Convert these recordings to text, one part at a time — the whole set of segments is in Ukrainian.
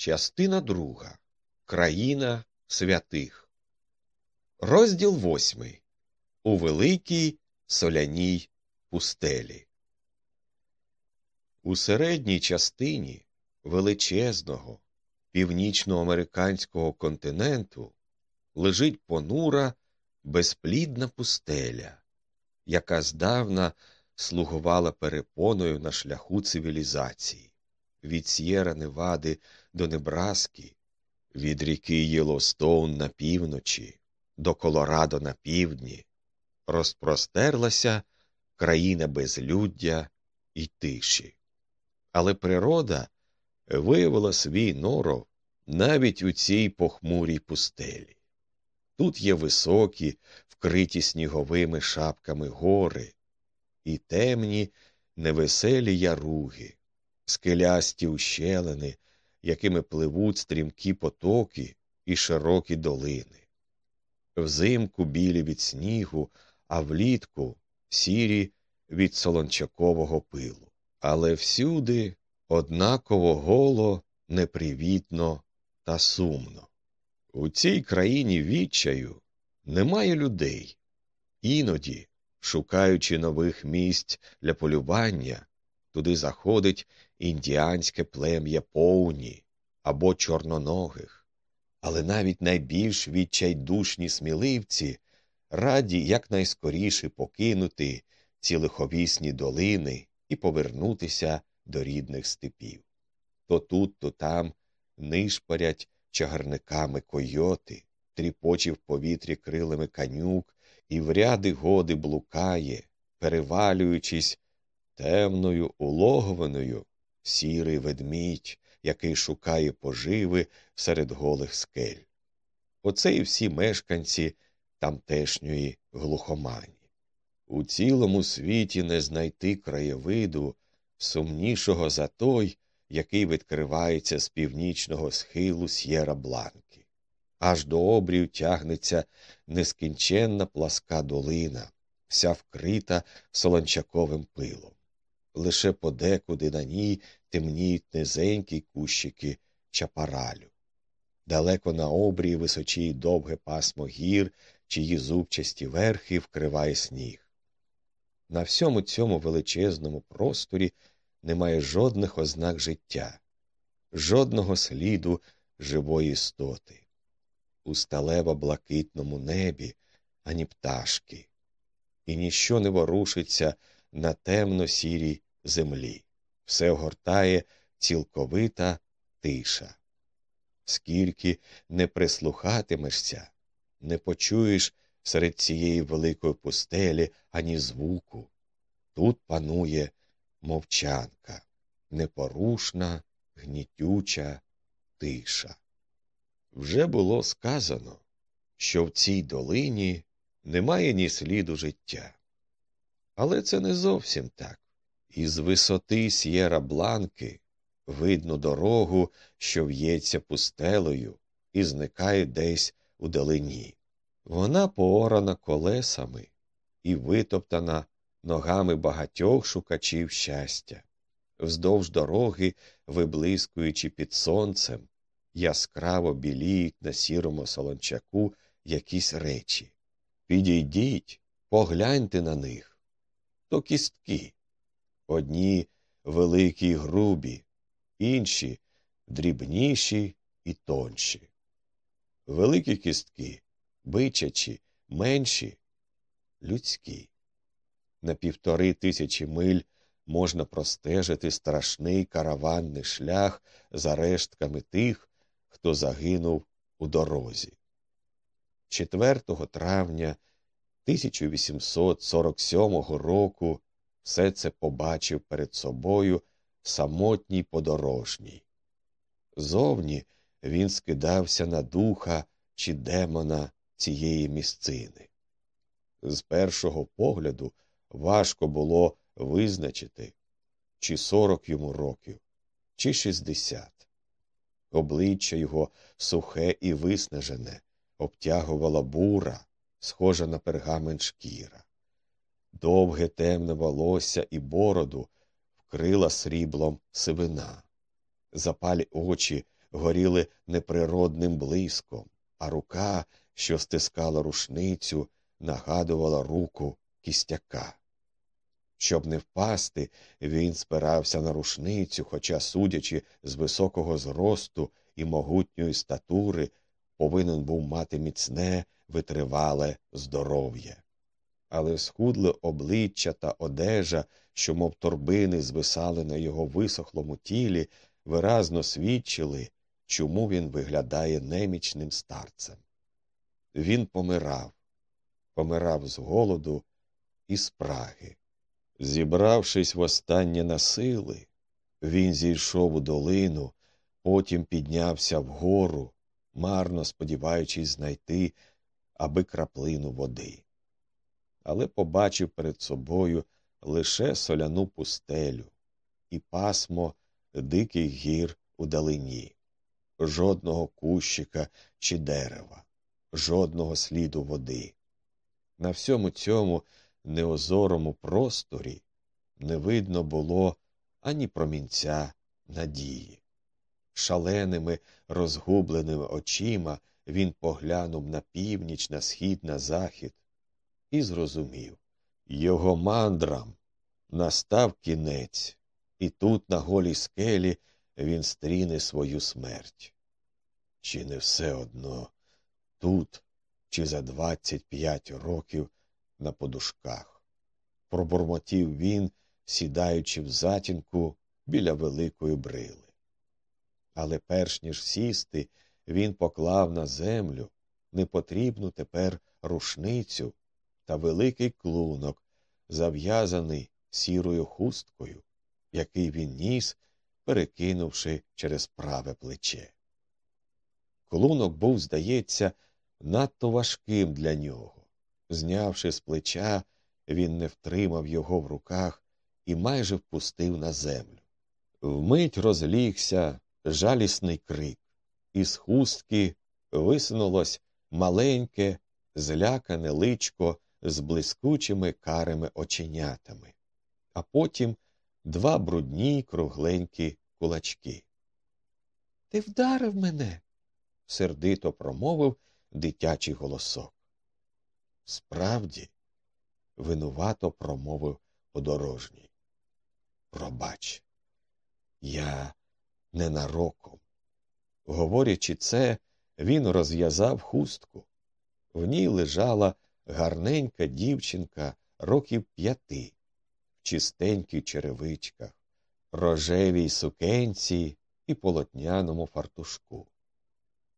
Частина друга. Країна святих. Розділ восьмий. У великій соляній пустелі. У середній частині величезного північноамериканського континенту лежить понура безплідна пустеля, яка здавна слугувала перепоною на шляху цивілізації від С'єра Невади до Небраски, від ріки Єлостоун на півночі до Колорадо на півдні, розпростерлася країна безлюддя і тиші. Але природа виявила свій норов навіть у цій похмурій пустелі. Тут є високі, вкриті сніговими шапками гори, і темні, невеселі яруги, скелясті ущелини, якими пливуть стрімкі потоки і широкі долини. Взимку білі від снігу, а влітку сірі від солончакового пилу. Але всюди однаково голо, непривітно та сумно. У цій країні відчаю немає людей. Іноді, шукаючи нових місць для полювання, туди заходить індіанське плем'я повні або чорноногих, але навіть найбільш відчайдушні сміливці раді якнайскоріше покинути ці лиховісні долини і повернутися до рідних степів. То тут, то там нишпарять чагарниками койоти, тріпочі в повітрі крилами канюк і в ряди годи блукає, перевалюючись темною улогованою сірий ведмідь, який шукає поживи серед голих скель. Оце і всі мешканці тамтешньої глухомані. У цілому світі не знайти краєвиду сумнішого за той, який відкривається з північного схилу С'єра Бланки. Аж до обрію тягнеться нескінченна пласка долина, вся вкрита солончаковим пилом. Лише подекуди на ній темніють низенькі кущики чапаралю. Далеко на обрії височіє довге пасмо гір, чиї зубчасті верхи вкриває сніг. На всьому цьому величезному просторі немає жодних ознак життя, жодного сліду живої істоти. У сталево блакитному небі ані пташки, і ніщо не ворушиться на темно сірій землі. Все огортає цілковита тиша. Скільки не прислухатимешся, не почуєш серед цієї великої пустелі ані звуку. Тут панує мовчанка, непорушна, гнітюча тиша. Вже було сказано, що в цій долині немає ні сліду життя. Але це не зовсім так. Із висоти С'єра Бланки видно дорогу, що в'ється пустелею і зникає десь у далині. Вона поорана колесами і витоптана ногами багатьох шукачів щастя, вздовж дороги, виблискуючи під сонцем, яскраво біліють на сірому солончаку якісь речі. Підійдіть, погляньте на них. То кістки. Одні великі й грубі, інші дрібніші і тонші. Великі кістки, бичачі, менші, людські. На півтори тисячі миль можна простежити страшний караванний шлях за рештками тих, хто загинув у дорозі. 4 травня 1847 року все це побачив перед собою самотній подорожній. Зовні він скидався на духа чи демона цієї місцини. З першого погляду важко було визначити, чи сорок йому років, чи шістдесят. Обличчя його сухе і виснажене, обтягувала бура, схожа на пергамент шкіра. Довге темне волосся і бороду вкрила сріблом сивина. Запалі очі горіли неприродним блиском, а рука, що стискала рушницю, нагадувала руку кістяка. Щоб не впасти, він спирався на рушницю, хоча, судячи з високого зросту і могутньої статури, повинен був мати міцне, витривале здоров'я. Але схудле обличчя та одежа, що, мов торбини, звисали на його висохлому тілі, виразно свідчили, чому він виглядає немічним старцем. Він помирав, помирав з голоду і спраги. Зібравшись востаннє на сили, він зійшов у долину, потім піднявся вгору, марно сподіваючись знайти аби краплину води. Але побачив перед собою лише соляну пустелю і пасмо диких гір у далині, жодного кущика чи дерева, жодного сліду води. На всьому цьому неозорому просторі не видно було ані промінця надії. Шаленими, розгубленими очима він поглянув на північ, на схід, на захід і зрозумів його мандрам настав кінець, і тут, на голій скелі, він стріне свою смерть. Чи не все одно тут, чи за двадцять п'ять років на подушках. Пробурмотів він, сідаючи в затінку біля великої брили. Але перш ніж сісти, він поклав на землю непотрібну тепер рушницю та великий клунок, зав'язаний сірою хусткою, який він ніс, перекинувши через праве плече. Клунок був, здається, надто важким для нього. Знявши з плеча, він не втримав його в руках і майже впустив на землю. Вмить розлігся жалісний крик, із хустки висунулось маленьке, злякане личко з блискучими карими оченятами, а потім два брудні кругленькі кулачки. Ти вдарив мене, сердито промовив дитячий голосок. Справді, винувато промовив подорожній. Пробач, я ненароком. Говорячи це, він розв'язав хустку. В ній лежала гарненька дівчинка років п'яти, в чистеньких черевичках, рожевій сукенці і полотняному фартушку.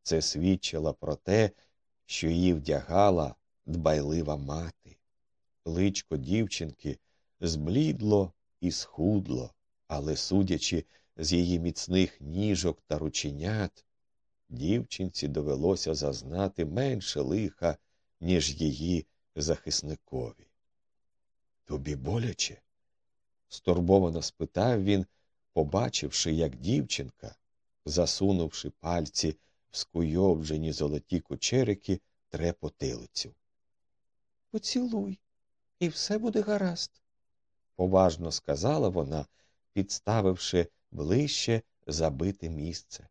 Це свідчило про те, що її вдягала дбайлива мати. Личко дівчинки зблідло і схудло, але, судячи з її міцних ніжок та рученят, дівчинці довелося зазнати менше лиха, ніж її захисникові. Тобі боляче? стурбовано спитав він, побачивши, як дівчинка, засунувши пальці в скуйовджені золоті кучерики, тре потилицю. Поцілуй, і все буде гаразд, поважно сказала вона, підставивши ближче забите місце.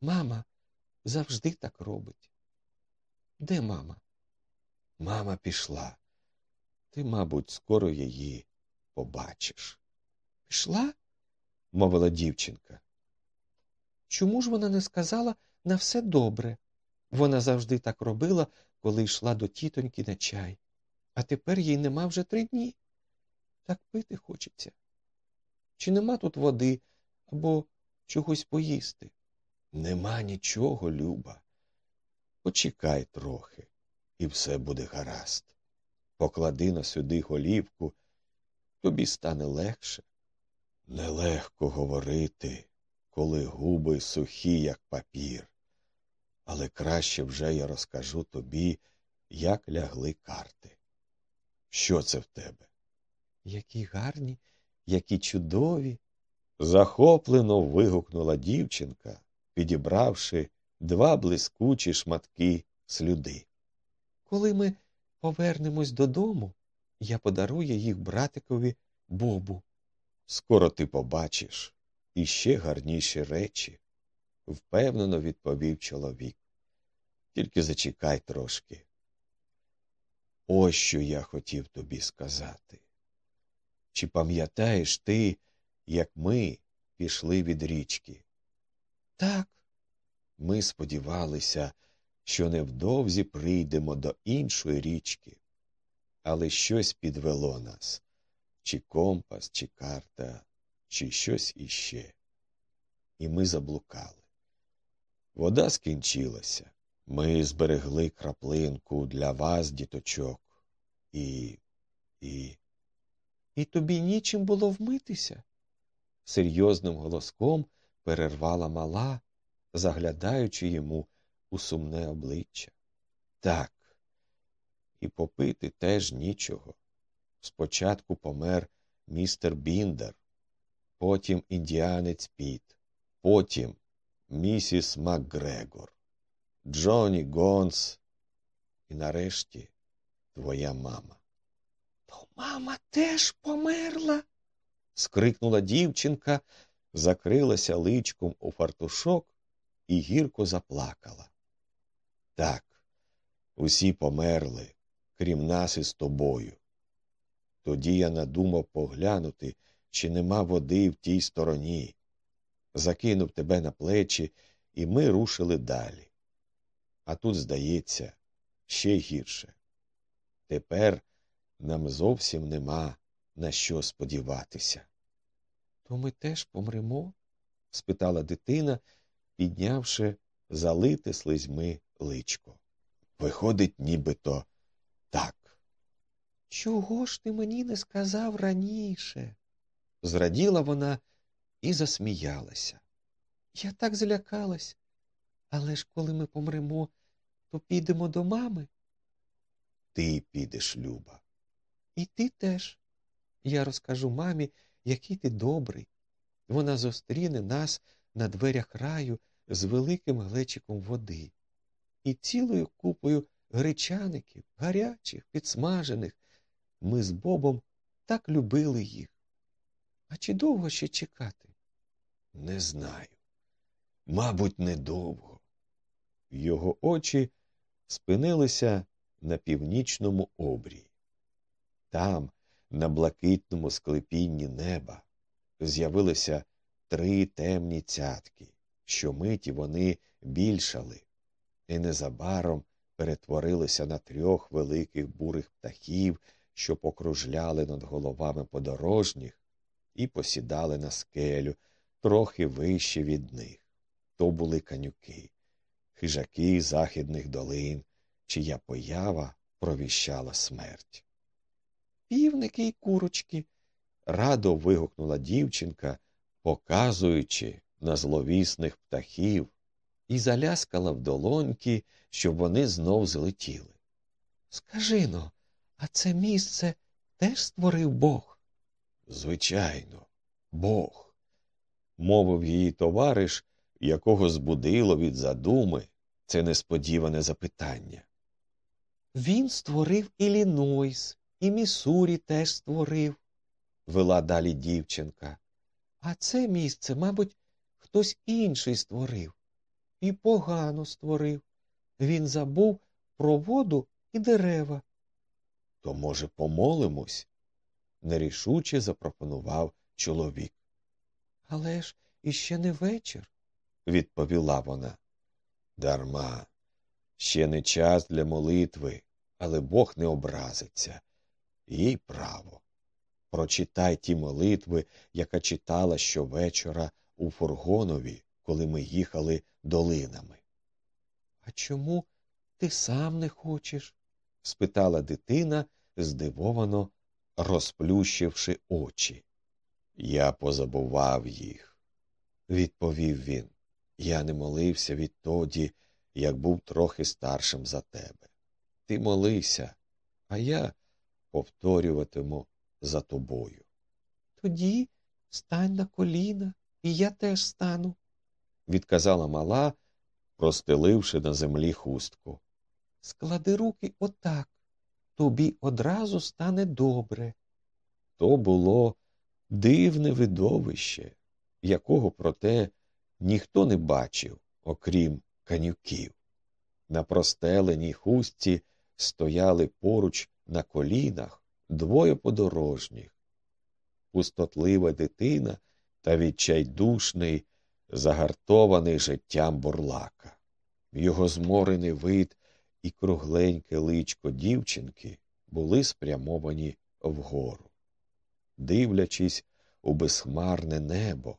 Мама завжди так робить. Де мама? Мама пішла. Ти, мабуть, скоро її побачиш. Пішла? мовила дівчинка. Чому ж вона не сказала на все добре? Вона завжди так робила, коли йшла до тітоньки на чай, а тепер їй нема вже три дні. Так пити хочеться. Чи нема тут води або чогось поїсти? Нема нічого, Люба. Почекай трохи, і все буде гаразд. Поклади на сюди голівку, тобі стане легше. Нелегко говорити, коли губи сухі, як папір. Але краще вже я розкажу тобі, як лягли карти. Що це в тебе? Які гарні, які чудові. захоплено вигукнула дівчинка, підібравши два блискучі шматки слюди. Коли ми повернемось додому, я подарую їх братикові Бобу. Скоро ти побачиш іще гарніші речі. впевнено відповів чоловік. Тільки зачекай трошки. Ось що я хотів тобі сказати. Чи пам'ятаєш ти, як ми пішли від річки? Так, ми сподівалися, що невдовзі прийдемо до іншої річки, але щось підвело нас чи компас, чи карта, чи щось іще. І ми заблукали. Вода скінчилася. Ми зберегли краплинку для вас, діточок, і. і. І тобі нічим було вмитися? серйозним голоском перервала мала, заглядаючи йому у сумне обличчя. Так, і попити теж нічого. Спочатку помер містер Біндер, потім індіанець Піт, потім місіс МакГрегор, Джоні Гонс і нарешті твоя мама. Мама теж померла. скрикнула дівчинка, закрилася личком у фартушок і гірко заплакала. Так, усі померли, крім нас із тобою. Тоді я надумав поглянути, чи нема води в тій стороні. Закинув тебе на плечі, і ми рушили далі. А тут, здається, ще гірше. Тепер нам зовсім нема на що сподіватися. То ми теж помремо? спитала дитина, піднявши залите слизьми личко. Виходить, нібито так. Чого ж ти мені не сказав раніше? Зраділа вона і засміялася. Я так злякалась. Але ж коли ми помремо, то підемо до мами. Ти підеш, Люба. І ти теж. Я розкажу мамі, який ти добрий. Вона зустріне нас на дверях раю з великим глечиком води і цілою купою гречаників, гарячих, підсмажених. Ми з Бобом так любили їх. А чи довго ще чекати? Не знаю. Мабуть, недовго. Його очі спинилися на північному обрії. Там, на блакитному склепінні неба, з'явилися три темні цятки, що миті вони більшали, і незабаром перетворилися на трьох великих бурих птахів, що покружляли над головами подорожніх і посідали на скелю трохи вище від них. То були канюки, хижаки західних долин, чия поява провіщала смерть. Півники й курочки. радо вигукнула дівчинка, показуючи на зловісних птахів, і заляскала в долоньки, щоб вони знов злетіли. Скажи но, а це місце теж створив Бог? Звичайно, Бог, мовив її товариш, якого збудило від задуми це несподіване запитання. Він створив Іллінойс, і Місурі теж створив, вела далі дівчинка. А це місце, мабуть, хтось інший створив. І погано створив. Він забув про воду і дерева. То, може, помолимось? нерішуче запропонував чоловік. Але ж іще не вечір, відповіла вона. Дарма. Ще не час для молитви, але Бог не образиться. Їй право. Прочитай ті молитви, яка читала щовечора у фургонові, коли ми їхали долинами. А чому ти сам не хочеш? спитала дитина, здивовано розплющивши очі. Я позабував їх, відповів він. Я не молився відтоді, як був трохи старшим за тебе. Ти молися, а я повторюватиму за тобою. Тоді стань на коліна, і я теж стану, відказала мала, простеливши на землі хустку. Склади руки отак, тобі одразу стане добре. То було дивне видовище, якого, проте, ніхто не бачив, окрім канюків. На простеленій хустці стояли поруч на колінах двоє подорожніх, пустотлива дитина та відчайдушний, загартований життям бурлака. Його зморений вид і кругленьке личко дівчинки були спрямовані вгору. Дивлячись у безхмарне небо,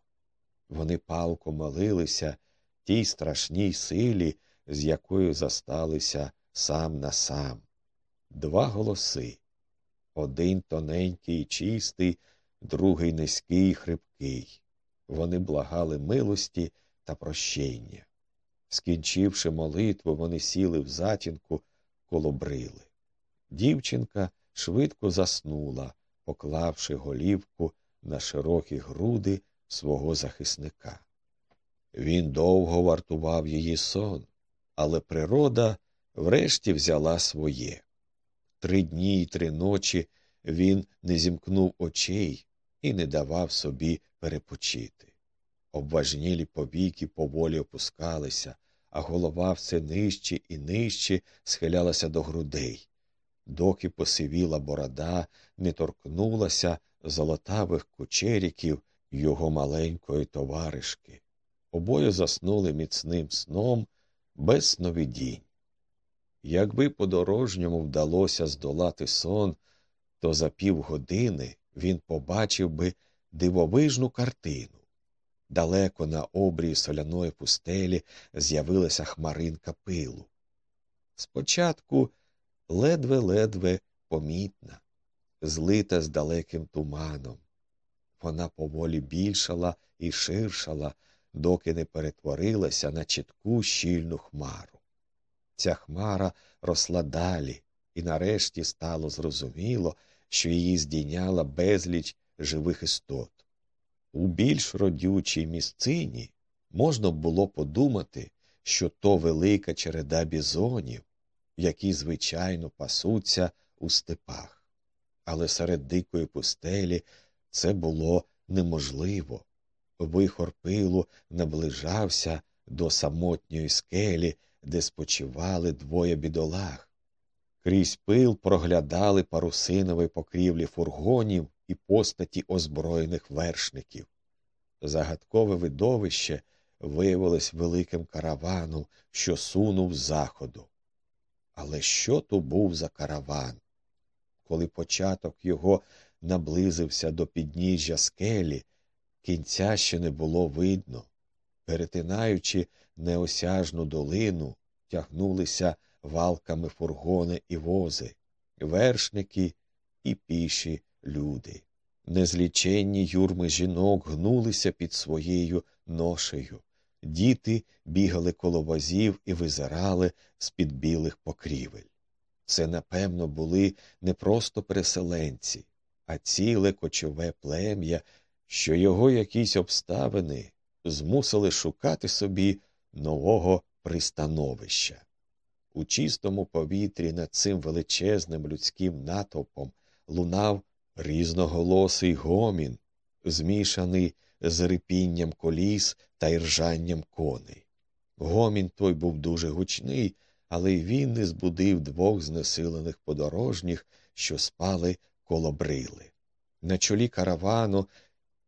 вони палко молилися тій страшній силі, з якою засталися сам на сам. Два голоси один тоненький і чистий, другий низький і хрипкий. Вони благали милості та прощення. Скінчивши молитву, вони сіли в затінку коло брили. Дівчинка швидко заснула, поклавши голівку на широкі груди свого захисника. Він довго вартував її сон, але природа врешті взяла своє. Три дні й три ночі він не зімкнув очей і не давав собі перепочити. Обважнілі повіки поволі опускалися, а голова все нижче і нижче схилялася до грудей. Доки посивіла борода, не торкнулася золотавих кучеріків його маленької товаришки. Обоє заснули міцним сном без сновидінь. Якби подорожньому вдалося здолати сон, то за півгодини він побачив би дивовижну картину. Далеко на обрії соляної пустелі з'явилася хмаринка пилу. Спочатку ледве-ледве помітна, злита з далеким туманом. Вона поволі більшала і ширшала, доки не перетворилася на чітку щільну хмару. Ця хмара росла далі, і нарешті стало зрозуміло, що її здійняла безліч живих істот. У більш родючій місцині можна було подумати, що то велика череда бізонів, які звичайно пасуться у степах. Але серед дикої пустелі це було неможливо. Вихор пилу наближався до самотньої скелі, де спочивали двоє бідолах. Крізь пил проглядали парусинові покрівлі фургонів і постаті озброєних вершників. Загадкове видовище виявилось великим караваном, що сунув з заходу. Але що то був за караван? Коли початок його наблизився до підніжжя скелі, кінця ще не було видно. Перетинаючи неосяжну долину, тягнулися валками фургони і вози, вершники і піші люди. Незліченні юрми жінок гнулися під своєю ношею. Діти бігали коло возів і визирали з під білих покрівель. Це, напевно, були не просто переселенці, а ціле кочове плем'я, що його якісь обставини змусили шукати собі нового пристановища. У чистому повітрі над цим величезним людським натовпом лунав різноголосий гомін, змішаний з рипінням коліс та іржанням коней. Гомін той був дуже гучний, але й він не збудив двох знесилених подорожніх, що спали коло брили. На чолі каравану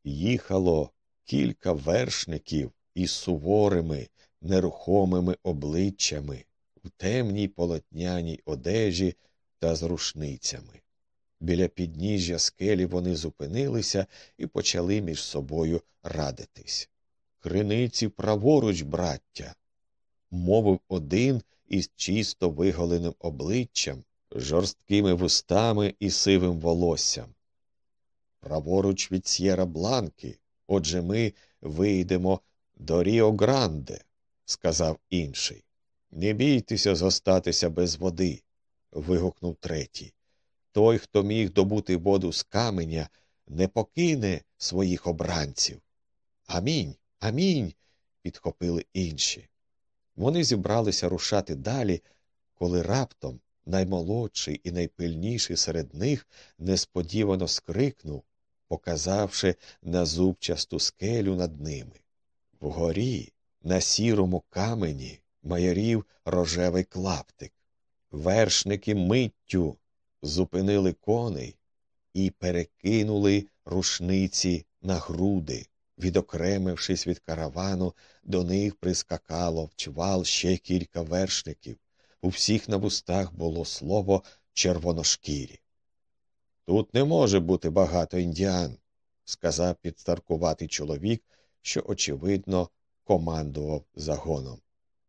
їхало кілька вершників із суворими, нерухомими обличчями в темній полотняній одежі та з рушницями. Біля підніжжя скелі вони зупинилися і почали між собою радитись. Криниці праворуч, браття, мовив один із чисто виголеним обличчям, жорсткими вустами і сивим волоссям. Праворуч від Сєра Бланки, отже ми вийдемо до Ріо Гранде, сказав інший. Не бійтеся зостатися без води. вигукнув третій. Той, хто міг добути воду з каменя, не покине своїх обранців. Амінь, амінь. підхопили інші. Вони зібралися рушати далі, коли раптом наймолодший і найпильніший серед них несподівано скрикнув, показавши на зубчасту скелю над ними. Вгорі, на сірому камені, майорів рожевий клаптик. Вершники миттю зупинили коней і перекинули рушниці на груди. Відокремившись від каравану, до них прискакало в чвал ще кілька вершників. У всіх на вустах було слово червоношкірі. Тут не може бути багато індіан, сказав підстаркуватий чоловік, що, очевидно, командував загоном.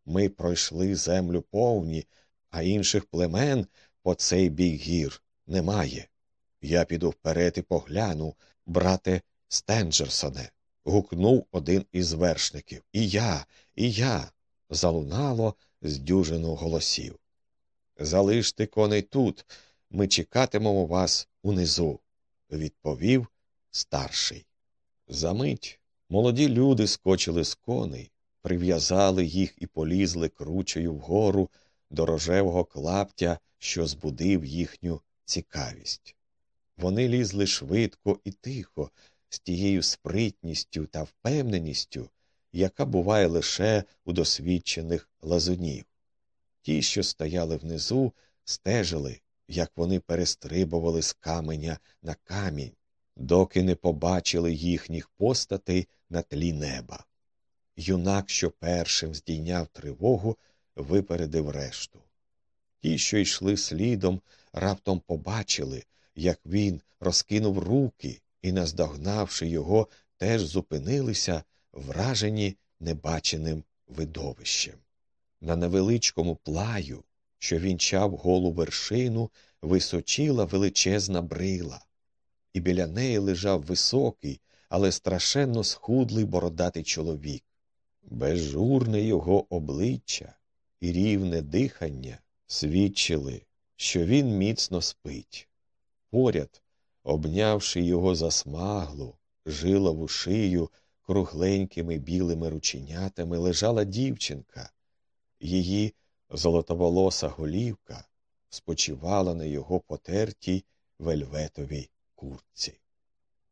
Ми пройшли землю повні, а інших племен по цей бік гір немає. Я піду вперед і погляну, брате Стенджерсоне. гукнув один із вершників. І я, і я. залунало з дюжину голосів. Залиште коней тут, ми чекатимемо вас унизу, відповів старший. Замить молоді люди скочили з коней, прив'язали їх і полізли кручею вгору до рожевого клаптя, що збудив їхню цікавість. Вони лізли швидко і тихо, з тією спритністю та впевненістю, яка буває лише у досвідчених лазунів. Ті, що стояли внизу, стежили, як вони перестрибували з каменя на камінь, доки не побачили їхніх постатей на тлі неба. Юнак, що першим здійняв тривогу, випередив решту. Ті, що йшли слідом, раптом побачили, як він розкинув руки і, наздогнавши його, теж зупинилися, вражені небаченим видовищем. На невеличкому плаю, що вінчав голу вершину, височила величезна брила, і біля неї лежав високий, але страшенно схудлий бородатий чоловік. Безжурне його обличчя і рівне дихання свідчили, що він міцно спить. Поряд, обнявши його за смаглу, жилову шию кругленькими білими рученятами, лежала дівчинка. Її золотоволоса голівка спочивала на його потертій вельветовій курці.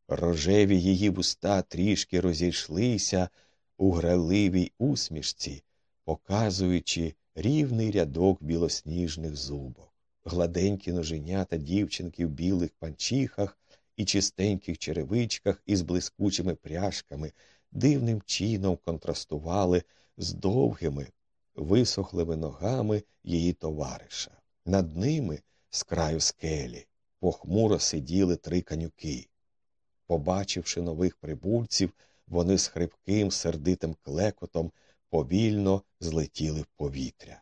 Рожеві її вуста трішки розійшлися у граливій усмішці, показуючи рівний рядок білосніжних зубок, гладенькі ноженята дівчинки в білих панчіхах і чистеньких черевичках із блискучими пряжками дивним чином контрастували з довгими, висохлими ногами її товариша. Над ними, з краю скелі, похмуро сиділи три канюки. Побачивши нових прибульців, вони з хрипким, сердитим клекотом повільно злетіли в повітря.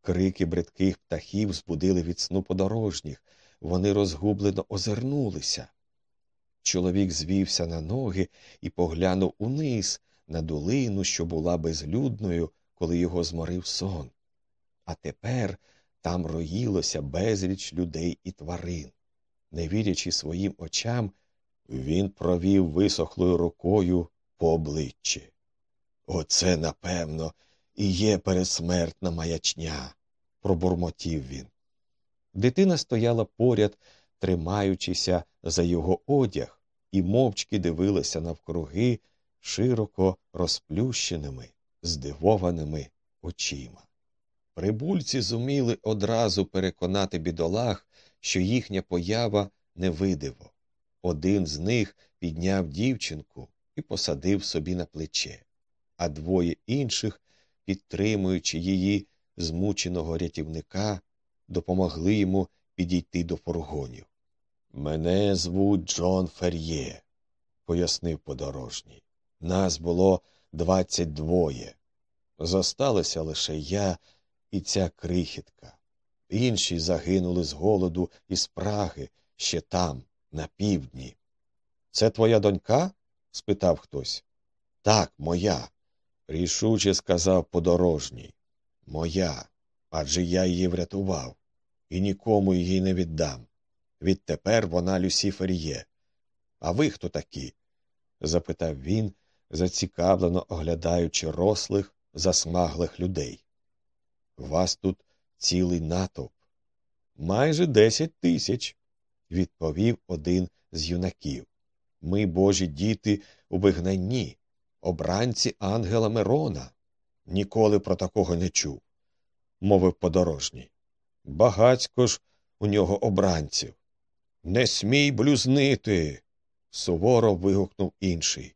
Крики бридких птахів збудили від сну подорожніх, вони розгублено озирнулися. Чоловік звівся на ноги і поглянув униз на долину, що була безлюдною, коли його зморив сон. А тепер там роїлося безліч людей і тварин. Не вірячи своїм очам, він провів висохлою рукою по обличчі. Оце, напевно, і є пересмертна маячня, пробурмотів він. Дитина стояла поряд, тримаючися за його одяг, і мовчки дивилася навкруги широко розплющеними, здивованими очима. Прибульці зуміли одразу переконати бідолах, що їхня поява невидиво. Один з них підняв дівчинку і посадив собі на плече, а двоє інших, підтримуючи її змученого рятівника, допомогли йому підійти до фургонів. Мене звуть Джон Фер'є, пояснив подорожній. Нас було двадцять двоє. Зосталися лише я і ця крихітка. Інші загинули з голоду і спраги ще там, на півдні. Це твоя донька? спитав хтось. Так, моя, рішуче сказав подорожній. Моя, адже я її врятував і нікому її не віддам. Відтепер вона Люсіфер А ви хто такі? запитав він, зацікавлено оглядаючи рослих, засмаглих людей. Вас тут цілий натовп. Майже десять тисяч, відповів один з юнаків. Ми, божі діти, у вигнанні. обранці ангела Мирона. Ніколи про такого не чув, мовив подорожній. Багацько ж у нього обранців. Не смій блюзнити. суворо вигукнув інший.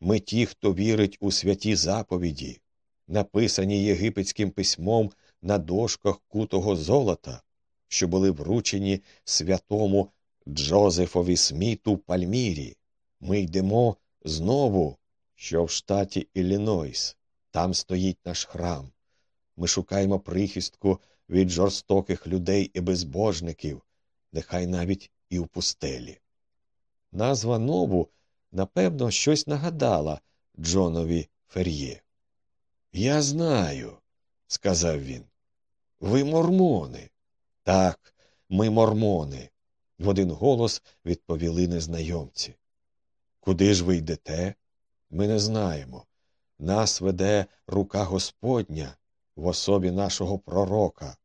Ми ті, хто вірить у святі заповіді, написані єгипетським письмом на дошках кутого золота, що були вручені святому Джозефові Сміту Пальмірі. Ми йдемо знову, що в штаті Іллінойс. Там стоїть наш храм. Ми шукаємо прихистку від жорстоких людей і безбожників, нехай навіть і в пустелі. Назва нову, напевно, щось нагадала Джонові Фер'є. Я знаю, сказав він. Ви мормони. Так, ми мормони, в один голос відповіли незнайомці. Куди ж ви йдете? Ми не знаємо. Нас веде рука Господня в особі нашого пророка.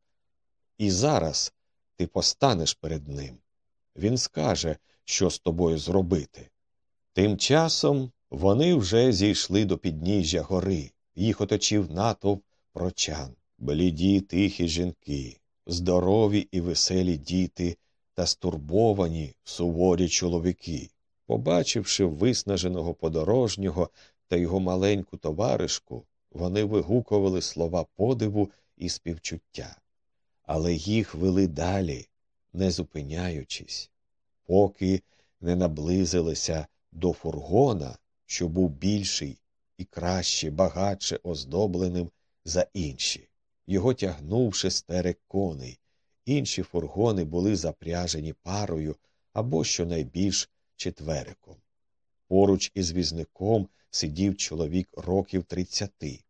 І зараз ти постанеш перед ним. Він скаже, що з тобою зробити. Тим часом вони вже зійшли до підніжжя гори, їх оточив натовп прочан, бліді тихі жінки, здорові і веселі діти та стурбовані суворі чоловіки. Побачивши виснаженого подорожнього та його маленьку товаришку, вони вигукували слова подиву і співчуття, але їх вели далі, не зупиняючись, поки не наблизилися до фургона, що був більший і краще, багатше оздобленим за інші. Його тягнув шестерик коней. Інші фургони були запряжені парою або щонайбільш четвериком. Поруч із візником сидів чоловік років тридцяти.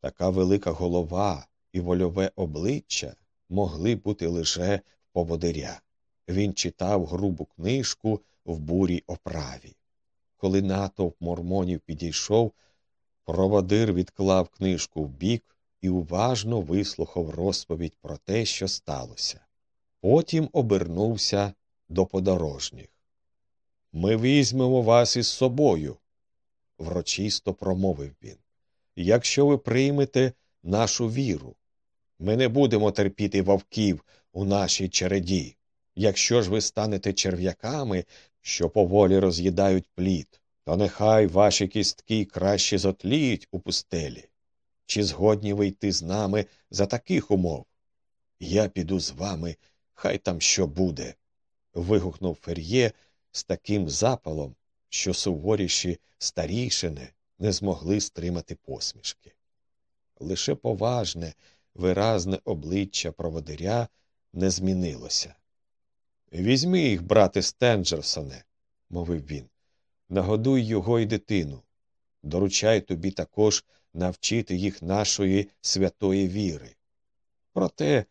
Така велика голова і вольове обличчя могли бути лише в поводиря. Він читав грубу книжку в бурій оправі. Коли натовп мормонів підійшов, проводир відклав книжку вбік і уважно вислухав розповідь про те, що сталося. Потім обернувся до подорожніх. Ми візьмемо вас із собою, врочисто промовив він. Якщо ви приймете нашу віру, ми не будемо терпіти вовків у нашій череді. Якщо ж ви станете черв'яками, що поволі роз'їдають плід, то нехай ваші кістки краще зотліють у пустелі. Чи згодні ви йти з нами за таких умов? Я піду з вами, хай там що буде. вигукнув Фер'є з таким запалом, що суворіші старішини не змогли стримати посмішки. Лише поважне, виразне обличчя проводиря не змінилося. Візьми їх, брате Стенджерсоне, мовив він, нагодуй його і дитину. Доручай тобі також навчити їх нашої святої віри. Проте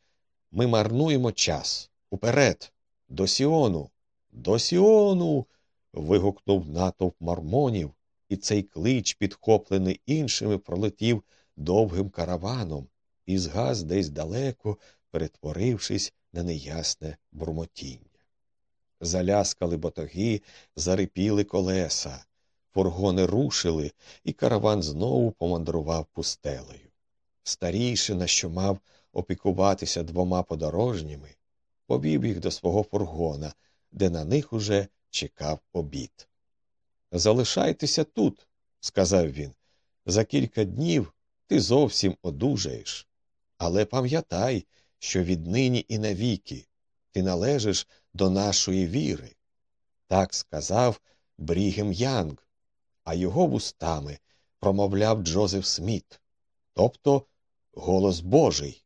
ми марнуємо час уперед, до Сіону, до Сіону. вигукнув натовп мормонів, і цей клич, підхоплений іншими, пролетів довгим караваном і згас десь далеко, перетворившись на неясне бурмотіння. Заляскали ботоги, зарипіли колеса, фургони рушили, і караван знову помандрував пустелею. Старійшина, що мав опікуватися двома подорожніми, повів їх до свого фургона, де на них уже чекав обід. Залишайтеся тут, сказав він. За кілька днів ти зовсім одужаєш. Але пам'ятай, що віднині і навіки ти належиш до нашої віри. Так сказав Брігем Янг, а його вустами промовляв Джозеф Сміт, тобто голос Божий.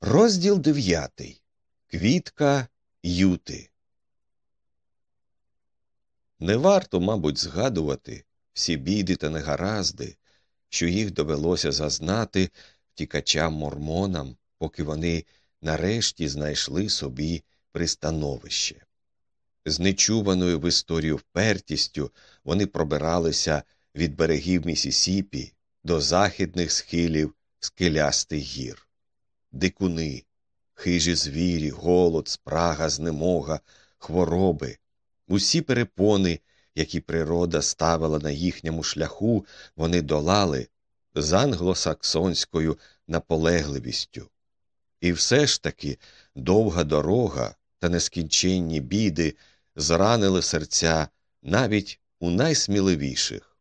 Розділ дев'ятий. Квітка Юти. Не варто, мабуть, згадувати всі біди та негаразди, що їх довелося зазнати втікачам мормонам, поки вони нарешті знайшли собі пристановище. З нечуваною в історію впертістю вони пробиралися від берегів Місісіпі до західних схилів скелястих гір. Дикуни, хижі звірі, голод, спрага, знемога, хвороби, усі перепони, які природа ставила на їхньому шляху, вони долали з англосаксонською наполегливістю. І все ж таки довга дорога та нескінченні біди зранили серця навіть у найсміливіших.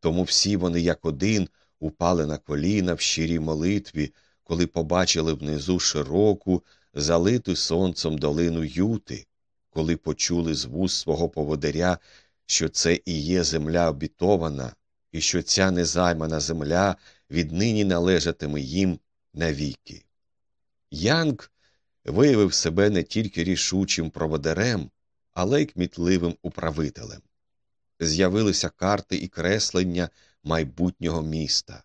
Тому всі вони, як один, упали на коліна в щирій молитві, коли побачили внизу широку, залиту сонцем долину Юти, коли почули з вуст свого поводиря, що це і є земля обітована, і що ця незаймана земля віднині належатиме їм навіки. Янг виявив себе не тільки рішучим проводирем, але й кмітливим управителем. З'явилися карти і креслення майбутнього міста.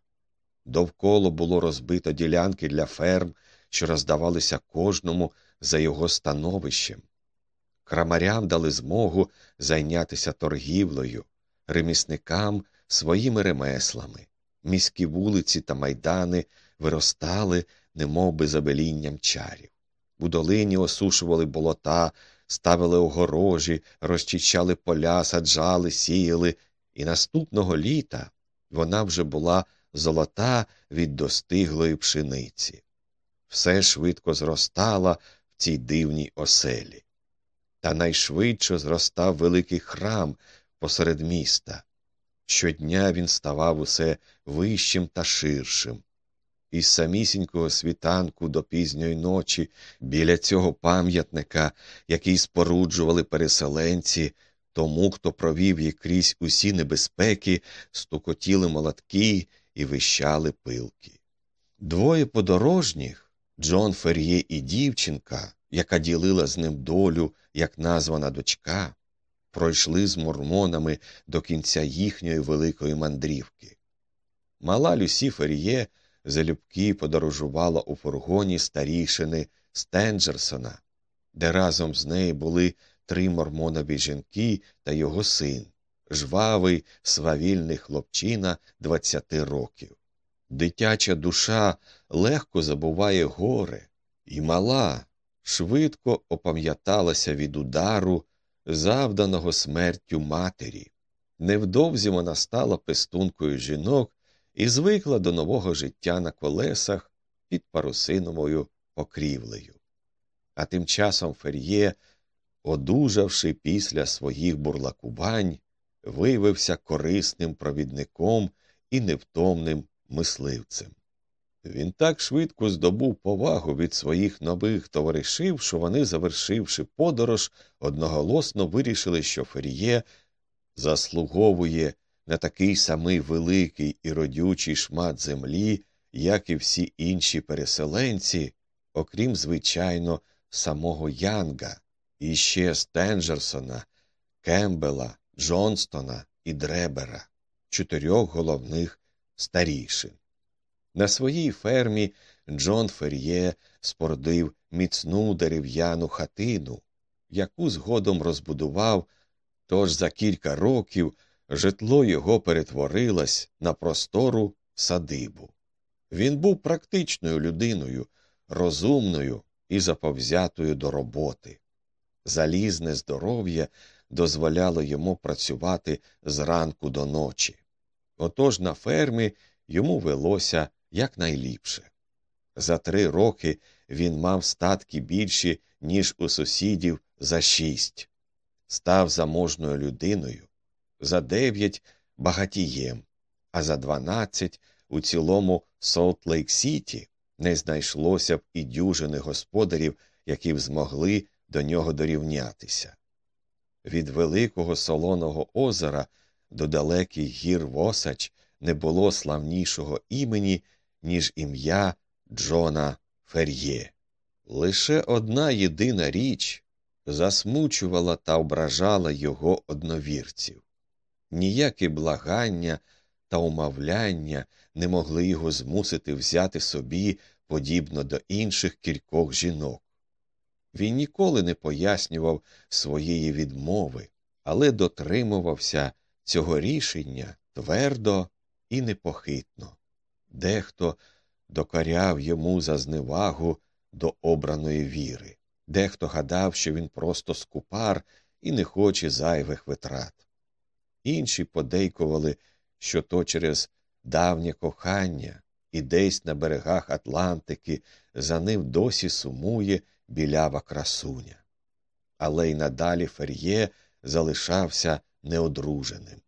Довкола було розбито ділянки для ферм, що роздавалися кожному за його становищем. Крамарям дали змогу зайнятися торгівлею, ремісникам своїми ремеслами. Міські вулиці та майдани виростали, немов би забелінням чарів. У долині осушували болота, ставили огорожі, розчищали поля, саджали, сіяли, і наступного літа вона вже була золота від достиглої пшениці. Все швидко зростала в цій дивній оселі. Та найшвидше зростав великий храм посеред міста. Щодня він ставав усе вищим та ширшим. Із самісінького світанку до пізньої ночі біля цього пам'ятника, який споруджували переселенці, тому, хто провів їх крізь усі небезпеки, стукотіли молотки і вищали пилки. Двоє подорожніх Джон Фер'є і дівчинка, яка ділила з ним долю, як названа дочка, пройшли з мормонами до кінця їхньої великої мандрівки. Мала Люсі Фер'є залюбки подорожувала у фургоні старішини Стенджерсона, де разом з нею були три мормонові жінки та його син, жвавий, свавільний хлопчина двадцяти років. Дитяча душа легко забуває горе, і мала швидко опам'яталася від удару, завданого смертю матері. Невдовзі вона стала пестункою жінок і звикла до нового життя на колесах під парусиновою покрівлею. А тим часом Фер'є, одужавши після своїх бурлакувань, виявився корисним провідником і невтомним мисливцем. Він так швидко здобув повагу від своїх нових товаришів, що вони, завершивши подорож, одноголосно вирішили, що Фер'є заслуговує на такий самий великий і родючий шмат землі, як і всі інші переселенці, окрім, звичайно, самого Янга, і ще Стенджерсона, Кембела, Джонстона і Дребера, чотирьох головних старішин. На своїй фермі Джон Фер'є спордив міцну дерев'яну хатину, яку згодом розбудував, тож за кілька років житло його перетворилось на простору садибу. Він був практичною людиною, розумною і заповзятою до роботи. Залізне здоров'я дозволяло йому працювати зранку до ночі. Отож на фермі йому велося якнайліпше. За три роки він мав статки більші, ніж у сусідів за шість, став заможною людиною, за дев'ять багатієм, а за дванадцять у цілому Солт Лейк Сіті не знайшлося б і дюжини господарів, які б змогли до нього дорівнятися. Від великого солоного озера до далеких гір Восач не було славнішого імені, ніж ім'я Джона Фер'є. Лише одна єдина річ засмучувала та ображала його одновірців. Ніякі благання та умовляння не могли його змусити взяти собі подібно до інших кількох жінок. Він ніколи не пояснював своєї відмови, але дотримувався цього рішення твердо і непохитно. Дехто докаряв йому за зневагу до обраної віри, дехто гадав, що він просто скупар і не хоче зайвих витрат. Інші подейкували, що то через давнє кохання, і десь на берегах Атлантики за ним досі сумує білява красуня. Але й надалі Фер'є залишався неодруженим.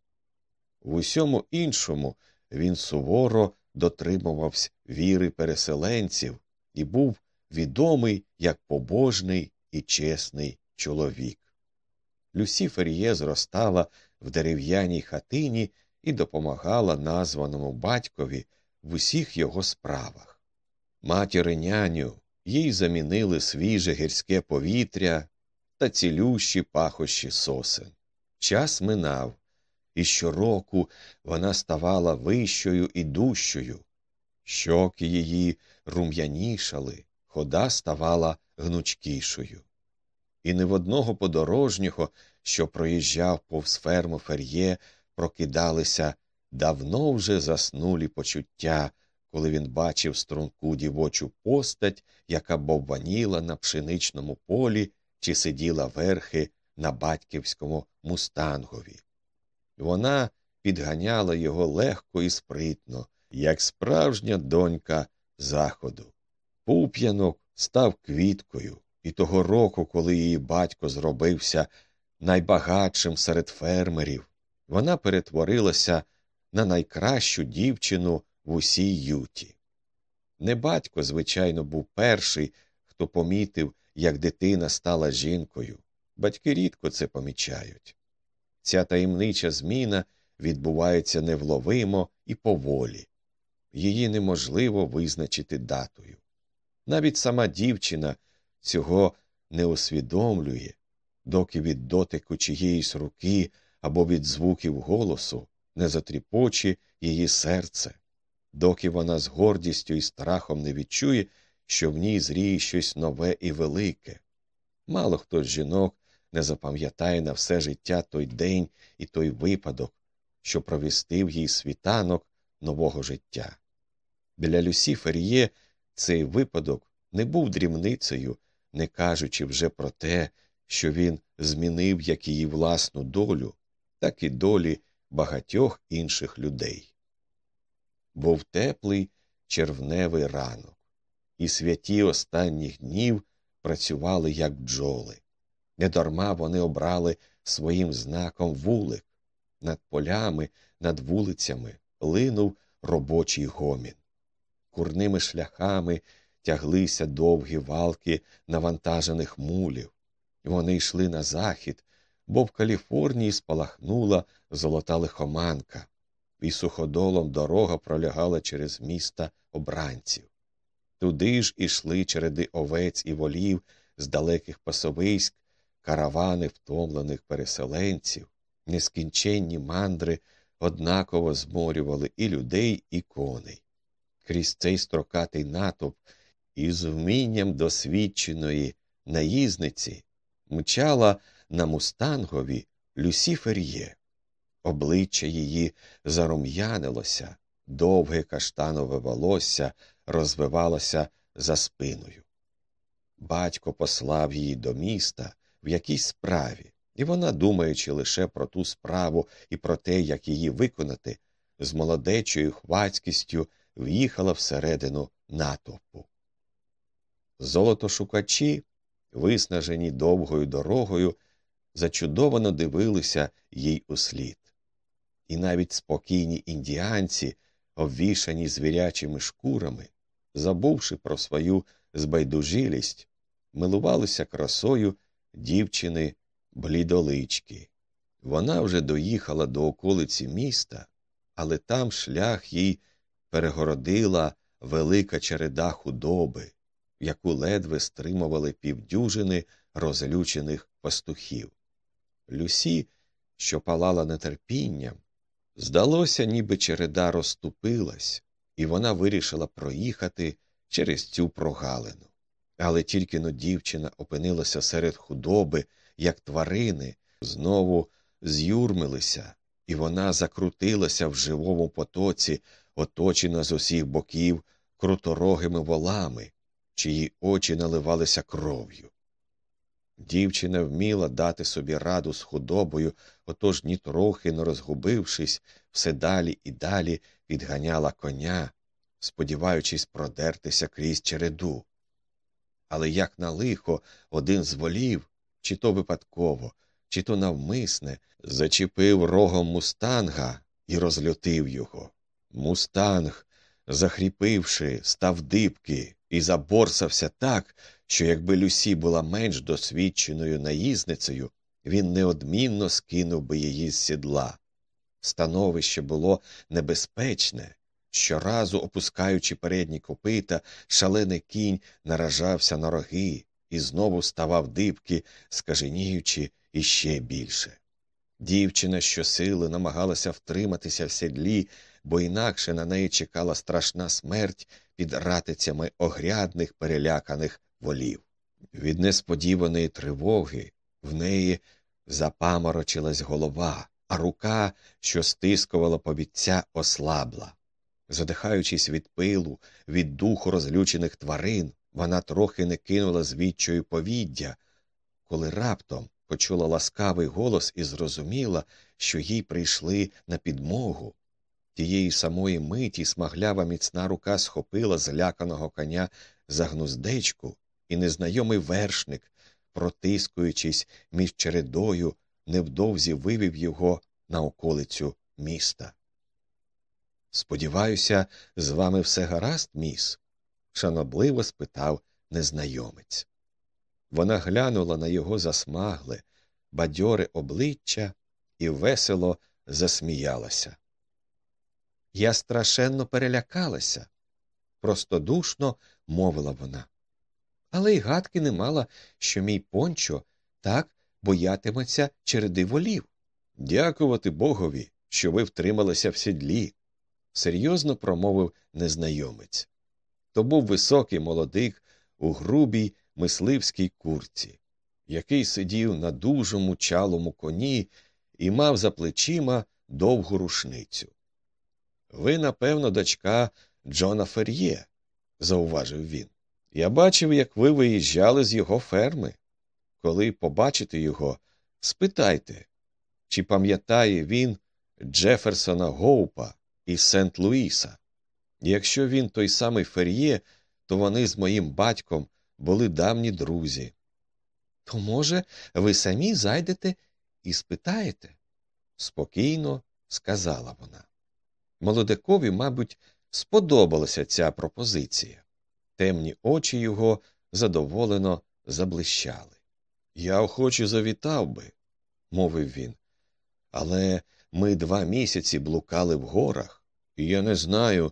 В усьому іншому він суворо дотримувався віри переселенців і був відомий як побожний і чесний чоловік. Люсі Фер'є зростала в дерев'яній хатині і допомагала названому батькові в усіх його справах. Матір няню їй замінили свіже гірське повітря та цілющі пахощі сосен. Час минав, і щороку вона ставала вищою і дужчою. Щоки її рум'янішали, хода ставала гнучкішою. І не в одного подорожнього, що проїжджав повз ферму фер'є, прокидалися давно вже заснулі почуття, коли він бачив струнку дівочу постать, яка бовваніла на пшеничному полі чи сиділа верхи на батьківському мустангові. Вона підганяла його легко і спритно, як справжня донька заходу. Пуп'янок став квіткою, і того року, коли її батько зробився найбагатшим серед фермерів, вона перетворилася на найкращу дівчину в усій юті. Не батько, звичайно, був перший, хто помітив, як дитина стала жінкою. Батьки рідко це помічають. Ця таємнича зміна відбувається невловимо і поволі. Її неможливо визначити датою. Навіть сама дівчина цього не усвідомлює, доки від дотику чиєїсь руки або від звуків голосу не затріпоче її серце, доки вона з гордістю і страхом не відчує, що в ній зріє щось нове і велике. Мало хто з жінок не запам'ятає на все життя той день і той випадок, що провістив їй світанок нового життя. Для Люсі Фер'є цей випадок не був дрібницею, не кажучи вже про те, що він змінив як її власну долю, так і долі багатьох інших людей. Був теплий червневий ранок, і святі останніх днів працювали, як бджоли. Недарма вони обрали своїм знаком вулик. Над полями, над вулицями линув робочий гомін. Курними шляхами тяглися довгі валки навантажених мулів. Вони йшли на захід, бо в Каліфорнії спалахнула золота лихоманка, і суходолом дорога пролягала через міста обранців. Туди ж ішли череди овець і волів з далеких пасовиськ, каравани втомлених переселенців, нескінченні мандри однаково зморювали і людей, і коней. Крізь цей строкатий натовп із вмінням досвідченої наїзниці мчала на мустангові Люсі Фер'є. Обличчя її зарум'янилося, довге каштанове волосся розвивалося за спиною. Батько послав її до міста в якійсь справі, і вона, думаючи лише про ту справу і про те, як її виконати, з молодечою хвацькістю в'їхала всередину натовпу. Золотошукачі, виснажені довгою дорогою, зачудовано дивилися їй услід. І навіть спокійні індіанці, обвішані звірячими шкурами, забувши про свою збайдужилість, милувалися красою дівчини блідолички. Вона вже доїхала до околиці міста, але там шлях їй перегородила велика череда худоби, яку ледве стримували півдюжини розлючених пастухів. Люсі, що палала нетерпінням, здалося, ніби череда розступилась, і вона вирішила проїхати через цю прогалину. Але тільки но дівчина опинилася серед худоби, як тварини, знову з'юрмилися, і вона закрутилася в живому потоці, оточена з усіх боків круторогими волами, чиї очі наливалися кров'ю. Дівчина вміла дати собі раду з худобою, отож нітрохи не розгубившись, все далі і далі відганяла коня, сподіваючись продертися крізь череду. Але як на лихо один з волів, чи то випадково, чи то навмисне, зачепив рогом мустанга і розлютив його. Мустанг, захріпивши, став дибки і заборсався так, що якби Люсі була менш досвідченою наїзницею, він неодмінно скинув би її з сідла. Становище було небезпечне. Щоразу, опускаючи передні копита, шалений кінь наражався на роги і знову ставав дибки, скаженіючи іще більше. Дівчина щосили намагалася втриматися в сідлі, бо інакше на неї чекала страшна смерть під ратицями огрядних переляканих волів. Від несподіваної тривоги в неї запаморочилась голова, а рука, що стискувала повідця, ослабла. Задихаючись від пилу, від духу розлючених тварин, вона трохи не кинула звідчою повіддя, коли раптом почула ласкавий голос і зрозуміла, що їй прийшли на підмогу. Тієї самої миті смаглява міцна рука схопила зляканого коня за гнуздечку, і незнайомий вершник, протискуючись між чередою, невдовзі вивів його на околицю міста. Сподіваюся, з вами все гаразд, міс? шанобливо спитав незнайомець. Вона глянула на його засмагле, бадьоре обличчя і весело засміялася. Я страшенно перелякалася, простодушно мовила вона. Але й гадки не мала, що мій пончо так боятиметься череди волів. Дякувати богові, що ви втрималися в сідлі, серйозно промовив незнайомець. То був високий молодик у грубій мисливській курці, який сидів на дужому чалому коні і мав за плечима довгу рушницю. Ви, напевно, дочка Джона Фер'є, зауважив він. Я бачив, як ви виїжджали з його ферми. Коли побачите його, спитайте, чи пам'ятає він Джеферсона Гоупа із Сент Луїса. Якщо він той самий Фер'є, то вони з моїм батьком були давні друзі. То, може, ви самі зайдете і спитаєте? спокійно сказала вона. Молодикові, мабуть, сподобалася ця пропозиція. Темні очі його задоволено заблищали. Я охоче завітав би, мовив він, але ми два місяці блукали в горах, і я не знаю,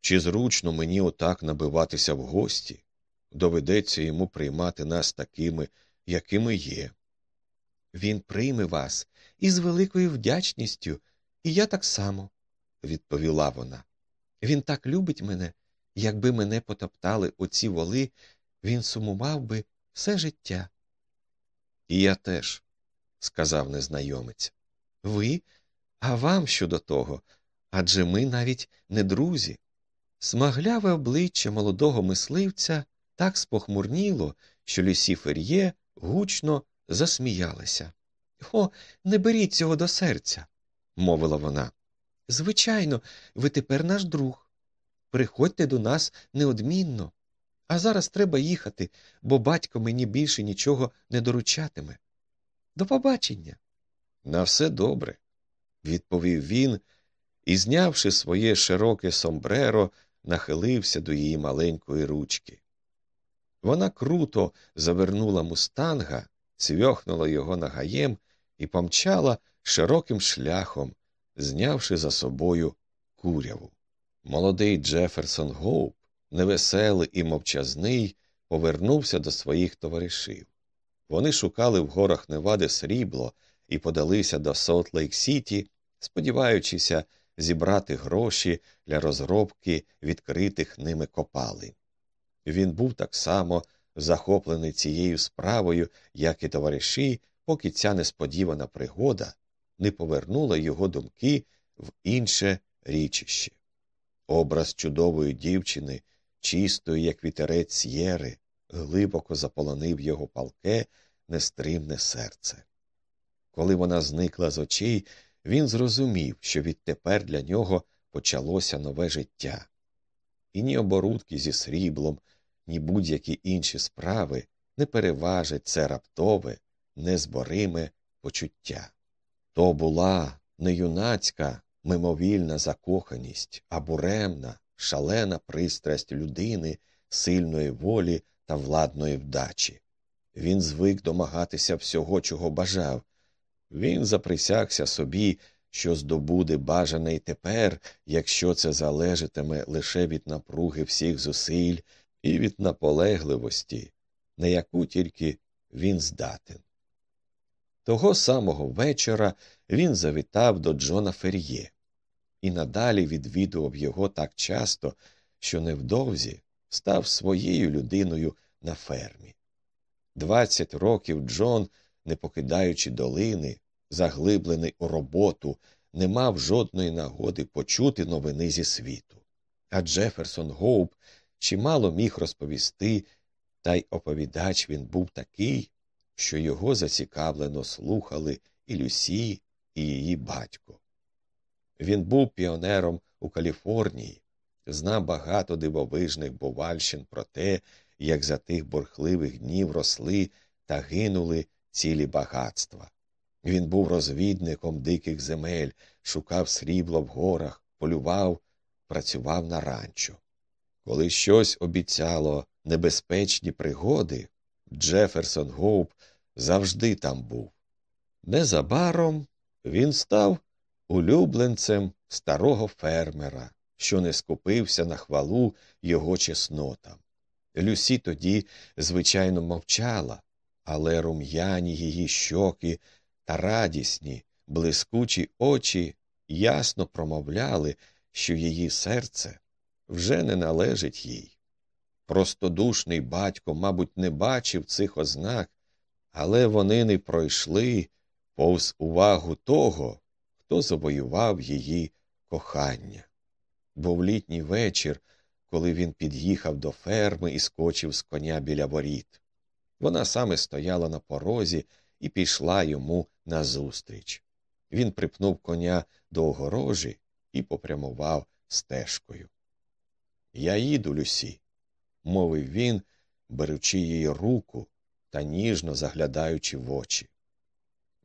чи зручно мені отак набиватися в гості. Доведеться йому приймати нас такими, якими є. Він прийме вас із великою вдячністю, і я так само, відповіла вона. Він так любить мене, якби мене потоптали оці воли, він сумував би все життя. І я теж, сказав незнайомець. Ви, а вам щодо того, адже ми навіть не друзі. Смагляве обличчя молодого мисливця так спохмурніло, що Люсі Фер'є гучно засміялася. О, не беріть цього до серця, мовила вона. Звичайно, ви тепер наш друг. Приходьте до нас неодмінно. А зараз треба їхати, бо батько мені більше нічого не доручатиме. До побачення. На все добре, відповів він і, знявши своє широке сомбреро, нахилився до її маленької ручки. Вона круто завернула мустанга, цвьохнула його нагаєм і помчала широким шляхом, знявши за собою куряву. Молодий Джеферсон Гоуп, невеселий і мовчазний, повернувся до своїх товаришів. Вони шукали в горах Невади срібло і подалися до Солт Лейк Сіті, сподіваючися зібрати гроші для розробки відкритих ними копалин. Він був так само захоплений цією справою, як і товариші, поки ця несподівана пригода не повернула його думки в інше річище. Образ чудової дівчини, чистої, як вітерець С'єри, глибоко заполонив його палке, нестримне серце. Коли вона зникла з очей, він зрозумів, що відтепер для нього почалося нове життя. І ні оборудки зі сріблом, ні будь-які інші справи не переважать це раптове, незбориме почуття. То була не юнацька, мимовільна закоханість, а буремна, шалена пристрасть людини, сильної волі та владної вдачі. Він звик домагатися всього, чого бажав. Він заприсягся собі, що здобуде бажане й тепер, якщо це залежатиме лише від напруги всіх зусиль і від наполегливості, на яку тільки він здатен. Того самого вечора він завітав до Джона Фер'є і надалі відвідував його так часто, що невдовзі став своєю людиною на фермі. Двадцять років Джон, не покидаючи долини, заглиблений у роботу, не мав жодної нагоди почути новини зі світу. А Джеферсон Гоуп чимало міг розповісти, та й оповідач він був такий, що його зацікавлено слухали і Люсі, і її батько. Він був піонером у Каліфорнії, знав багато дивовижних бувальщин про те, як за тих борхливих днів росли та гинули цілі багатства. Він був розвідником диких земель, шукав срібло в горах, полював, працював на ранчо. Коли щось обіцяло небезпечні пригоди, Джеферсон Гоуп завжди там був. Незабаром він став улюбленцем старого фермера, що не скупився на хвалу його чеснотам. Люсі тоді, звичайно, мовчала, але рум'яні її щоки та радісні, блискучі очі ясно промовляли, що її серце вже не належить їй. Простодушний батько, мабуть, не бачив цих ознак, але вони не пройшли повз увагу того, хто завоював її кохання. Був літній вечір, коли він під'їхав до ферми і скочив з коня біля воріт. Вона саме стояла на порозі і пішла йому назустріч. Він припнув коня до огорожі і попрямував стежкою. Я їду, Люсі, мовив він, беручи її руку та ніжно заглядаючи в очі.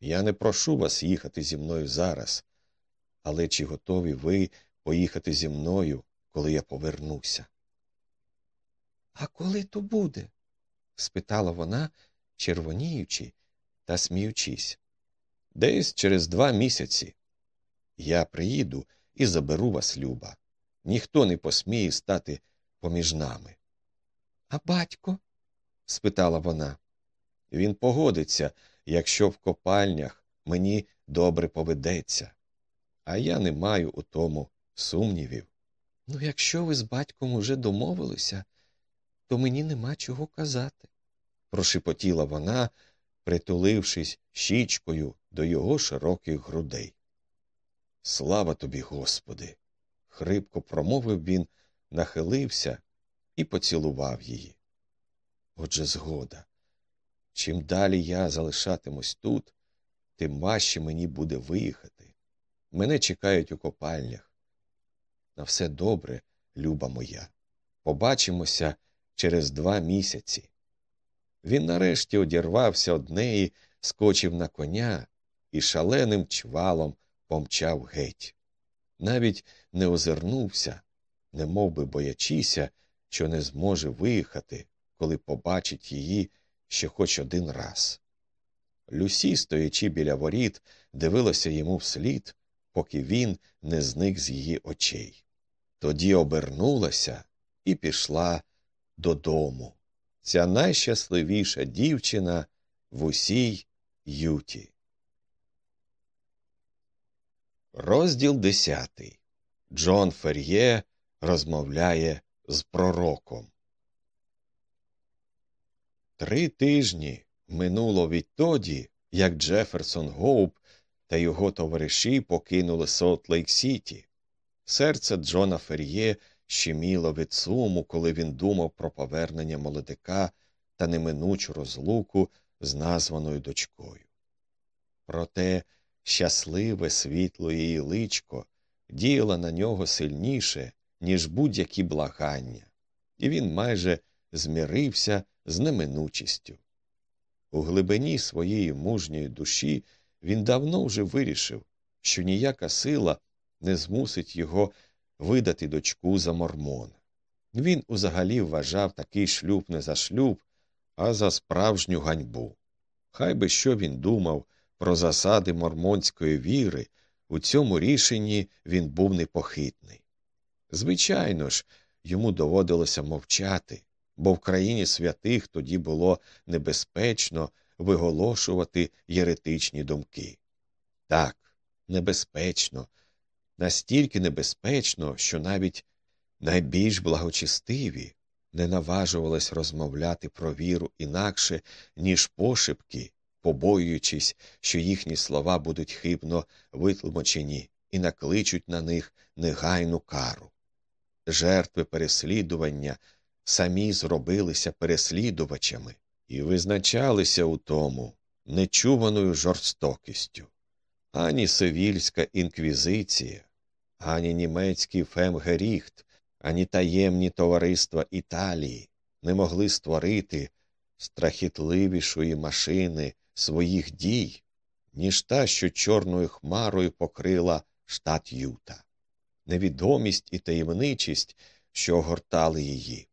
Я не прошу вас їхати зі мною зараз, але чи готові ви поїхати зі мною, коли я повернуся? А коли то буде? спитала вона, червоніючи та сміючись. Десь через два місяці. Я приїду і заберу вас, Люба. Ніхто не посміє стати поміж нами. А батько? спитала вона. Він погодиться, якщо в копальнях мені добре поведеться, а я не маю у тому сумнівів. Ну, якщо ви з батьком уже домовилися, то мені нема чого казати, прошепотіла вона, притулившись щічкою до його широких грудей. Слава тобі, Господи! хрипко промовив він, нахилився і поцілував її. Отже, згода. Чим далі я залишатимусь тут, тим важче мені буде виїхати. Мене чекають у копальнях. На все добре, люба моя. Побачимося через два місяці. Він нарешті одірвався од неї, скочив на коня і шаленим чвалом помчав геть. Навіть не озирнувся, не мов би боячися, що не зможе виїхати, коли побачить її ще хоч один раз. Люсі, стоячи біля воріт, дивилася йому вслід, поки він не зник з її очей. Тоді обернулася і пішла додому. Ця найщасливіша дівчина в усій юті. Розділ десятий. Джон Фер'є розмовляє з пророком. Три тижні минуло відтоді, як Джеферсон Гоуп та його товариші покинули Солт Лейк Сіті. Серце Джона Фер'є щеміло від суму, коли він думав про повернення молодика та неминучу розлуку з названою дочкою. Проте щасливе світло її личко діяло на нього сильніше, ніж будь-які благання, і він майже змірився з неминучістю. У глибині своєї мужньої душі він давно вже вирішив, що ніяка сила не змусить його видати дочку за мормона. Він узагалі вважав такий шлюб не за шлюб, а за справжню ганьбу. Хай би що він думав про засади мормонської віри, у цьому рішенні він був непохитний. Звичайно ж, йому доводилося мовчати, бо в країні святих тоді було небезпечно виголошувати єретичні думки. Так, небезпечно, настільки небезпечно, що навіть найбільш благочестиві не наважувались розмовляти про віру інакше, ніж пошепки, побоюючись, що їхні слова будуть хибно витлумачені і накличуть на них негайну кару. Жертви переслідування самі зробилися переслідувачами і визначалися у тому нечуваною жорстокістю. Ані Севільська інквізиція, ані німецький Фемгеріхт, ані таємні товариства Італії не могли створити страхітливішої машини своїх дій, ніж та, що чорною хмарою покрила штат Юта. Невідомість і таємничість, що огортали її,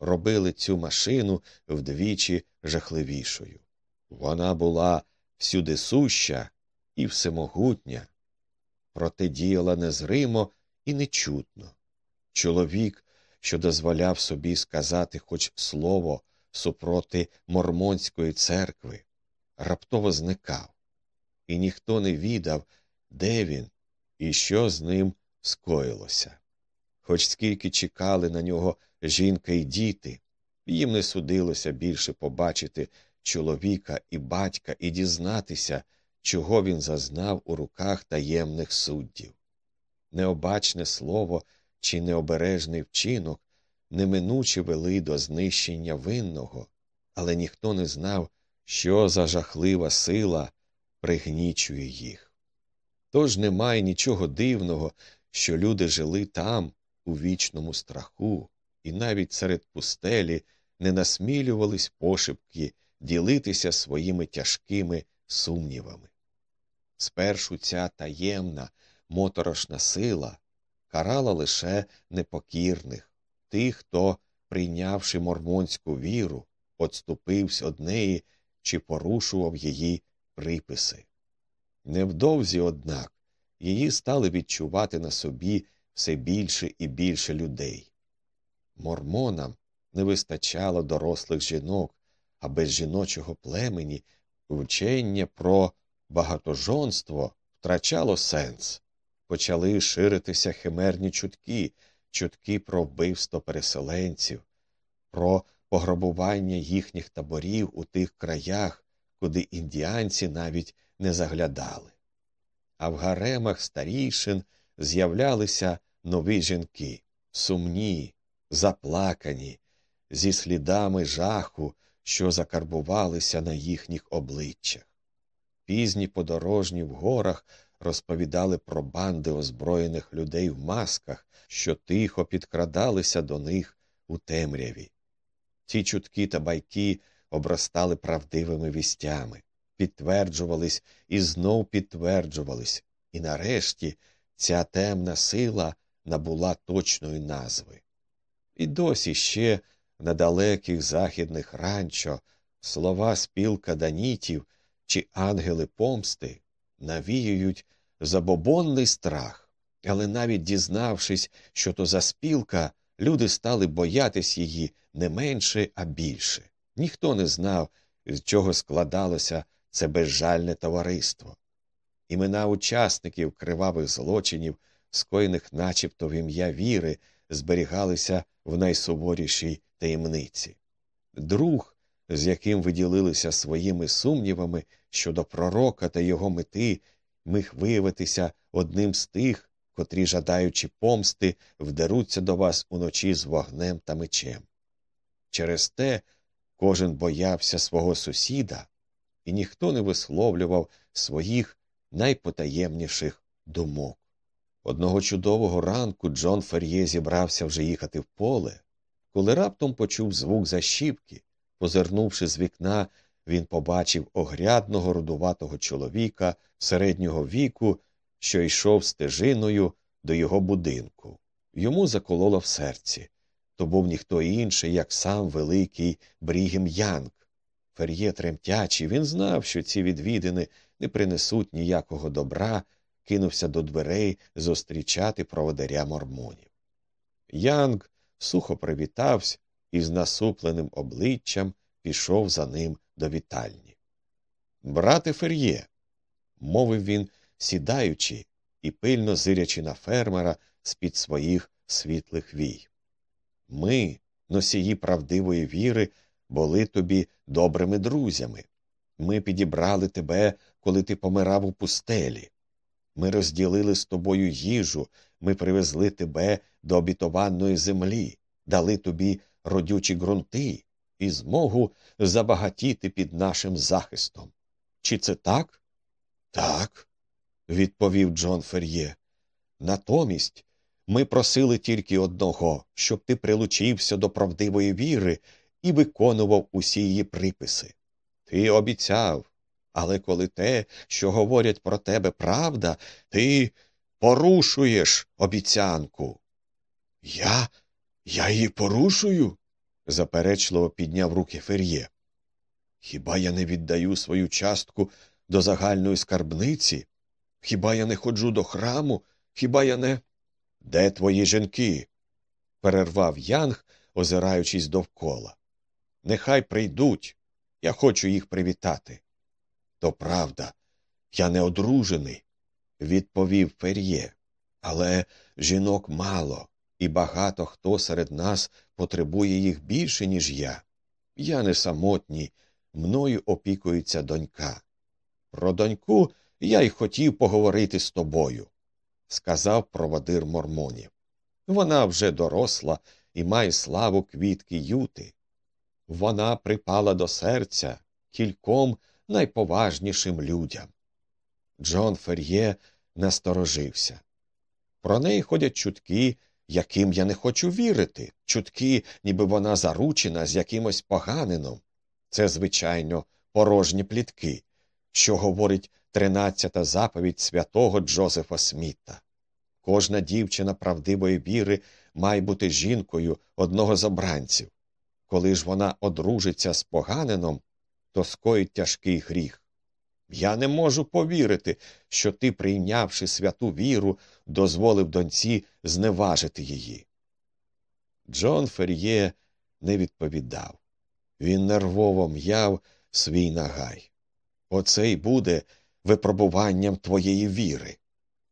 робили цю машину вдвічі жахливішою. Вона була всюди суща і всемогутня, проте діяла незримо і нечутно. Чоловік, що дозволяв собі сказати хоч слово супроти мормонської церкви, раптово зникав, і ніхто не відав, де він і що з ним скоїлося. Хоч скільки чекали на нього жінка і діти, їм не судилося більше побачити чоловіка і батька і дізнатися, чого він зазнав у руках таємних суддів. Необачне слово чи необережний вчинок неминуче вели до знищення винного, але ніхто не знав, що за жахлива сила пригнічує їх. Тож немає нічого дивного, що люди жили там, у вічному страху, і навіть серед пустелі не насмілювались пошепки ділитися своїми тяжкими сумнівами. Спершу ця таємна, моторошна сила карала лише непокірних, тих, хто, прийнявши мормонську віру, отступився од неї чи порушував її приписи. Невдовзі, однак, її стали відчувати на собі все більше і більше людей. Мормонам не вистачало дорослих жінок, а без жіночого племені вчення про багатожонство втрачало сенс. Почали ширитися химерні чутки, чутки про вбивство переселенців, про пограбування їхніх таборів у тих краях, куди індіанці навіть не заглядали. А в гаремах старішин з'являлися нові жінки, сумні, заплакані, зі слідами жаху, що закарбувалися на їхніх обличчях. Пізні подорожні в горах розповідали про банди озброєних людей в масках, що тихо підкрадалися до них у темряві. Ці чутки та байки обростали правдивими вістями, підтверджувались і знов підтверджувались, і нарешті ця темна сила набула точної назви. І досі ще на далеких західних ранчо слова спілка данітів чи ангели помсти навіюють забобонний страх, але навіть дізнавшись, що то за спілка, люди стали боятись її не менше, а більше. Ніхто не знав, з чого складалося це безжальне товариство. Імена учасників кривавих злочинів, скоєних начебто в ім'я віри, зберігалися в найсуворішій таємниці. Друг, з яким ви ділилися своїми сумнівами щодо пророка та його мети, міг виявитися одним з тих, котрі, жадаючи помсти, вдеруться до вас уночі з вогнем та мечем. Через те кожен боявся свого сусіда, і ніхто не висловлював своїх найпотаємніших думок. Одного чудового ранку Джон Фер'є зібрався вже їхати в поле, коли раптом почув звук защіпки. Позирнувши з вікна, він побачив огрядного рудуватого чоловіка середнього віку, що йшов стежиною до його будинку. Йому закололо в серці. То був ніхто інший, як сам великий Брігем Янг. Фер'є тремтячий, він знав, що ці відвідини не принесуть ніякого добра, кинувся до дверей зустрічати проводаря мормонів. Янг сухо привітався і з насупленим обличчям пішов за ним до вітальні. Брате Фер'є, мовив він, сідаючи і пильно зирячи на фермера з під своїх світлих вій. Ми, носії правдивої віри, були тобі добрими друзями. Ми підібрали тебе, коли ти помирав у пустелі. Ми розділили з тобою їжу, ми привезли тебе до обітованої землі, дали тобі родючі ґрунти і змогу забагатіти під нашим захистом. Чи це так? Так, відповів Джон Фер'є. Натомість ми просили тільки одного, щоб ти прилучився до правдивої віри і виконував усі її приписи. Ти обіцяв, але коли те, що говорять про тебе правда, ти порушуєш обіцянку. Я я її порушую? заперечливо підняв руки Фер'є. Хіба я не віддаю свою частку до загальної скарбниці? Хіба я не ходжу до храму? Хіба я не. Де твої жінки? перервав Янг, озираючись довкола. Нехай прийдуть. Я хочу їх привітати. То правда, я не одружений, відповів Фер'є. Але жінок мало, і багато хто серед нас потребує їх більше, ніж я. Я не самотній, мною опікується донька. Про доньку я й хотів поговорити з тобою, сказав проводир мормонів. Вона вже доросла і має славу квітки юти. Вона припала до серця кільком найповажнішим людям. Джон Фер'є насторожився. Про неї ходять чутки, яким я не хочу вірити, чутки, ніби вона заручена з якимось поганином. Це, звичайно, порожні плітки, що говорить тринадцята заповідь святого Джозефа Сміта. Кожна дівчина правдивої віри має бути жінкою одного з обранців. Коли ж вона одружиться з поганином, то скоїть тяжкий гріх. Я не можу повірити, що ти, прийнявши святу віру, дозволив доньці зневажити її. Джон Фер'є не відповідав. Він нервово м'яв свій нагай. Оце й буде випробуванням твоєї віри.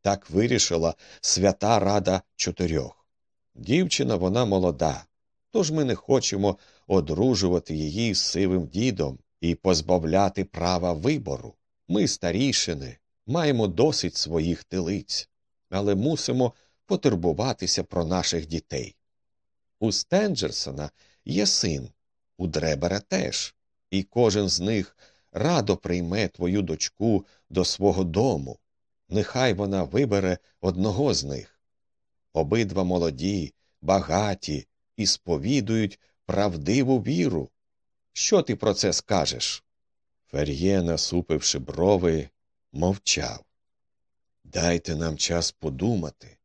Так вирішила свята рада чотирьох. Дівчина вона молода, тож ми не хочемо одружувати її з сивим дідом і позбавляти права вибору. Ми, старішини, маємо досить своїх тилиць, але мусимо потурбуватися про наших дітей. У Стенджерсона є син, у Дребера теж, і кожен з них радо прийме твою дочку до свого дому. Нехай вона вибере одного з них. Обидва молоді, багаті і сповідують правдиву віру. Що ти про це скажеш? Фер'є, насупивши брови, мовчав. Дайте нам час подумати,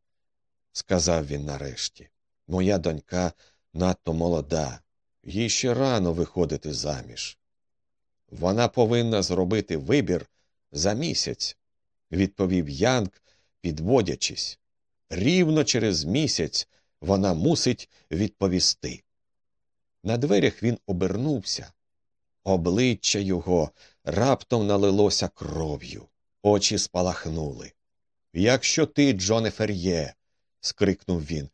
сказав він нарешті. Моя донька надто молода, їй ще рано виходити заміж. Вона повинна зробити вибір за місяць, відповів Янг, підводячись. Рівно через місяць вона мусить відповісти. На дверях він обернувся. Обличчя його раптом налилося кров'ю, очі спалахнули. Якщо ти, Джоне Фер'є, скрикнув він,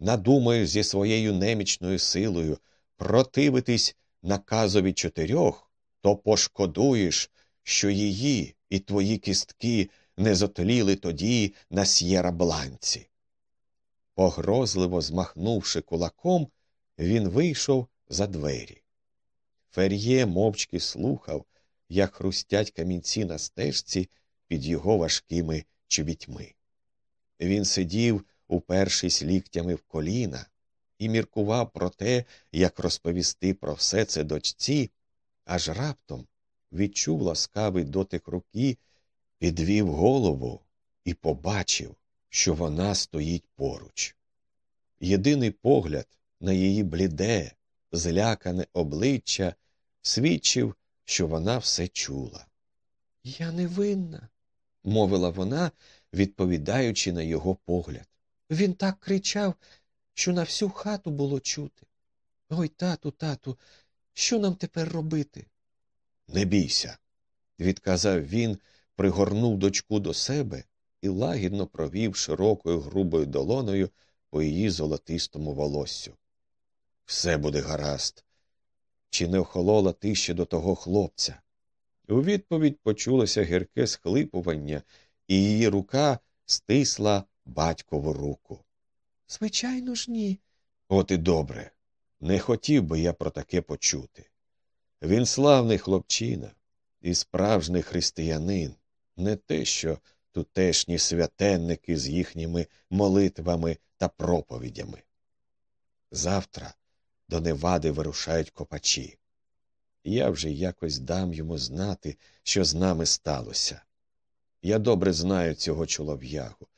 надумаєш зі своєю немічною силою противитись наказові чотирьох, то пошкодуєш, що її і твої кістки не зотліли тоді на сєра бланці. Погрозливо змахнувши кулаком, він вийшов за двері. Фер'є мовчки слухав, як хрустять камінці на стежці під його важкими чобітьми. Він сидів, упершись ліктями в коліна, і міркував про те, як розповісти про все це дочці, аж раптом відчув ласкавий дотик руки, підвів голову і побачив, що вона стоїть поруч. Єдиний погляд на її бліде, злякане обличчя свідчив, що вона все чула. Я не винна, мовила вона, відповідаючи на його погляд. Він так кричав, що на всю хату було чути. Ой, тату, тату, що нам тепер робити? Не бійся, відказав він, пригорнув дочку до себе і лагідно провів широкою грубою долоною по її золотистому волоссю. Все буде гаразд. Чи не охолола ти ще до того хлопця? У відповідь почулося гірке схлипування, і її рука стисла батькову руку. Звичайно ж, ні. От і добре. Не хотів би я про таке почути. Він славний хлопчина і справжній християнин, не те, що тутешні святенники з їхніми молитвами та проповідями. Завтра до Невади вирушають копачі. Я вже якось дам йому знати, що з нами сталося. Я добре знаю цього чолов'ягу.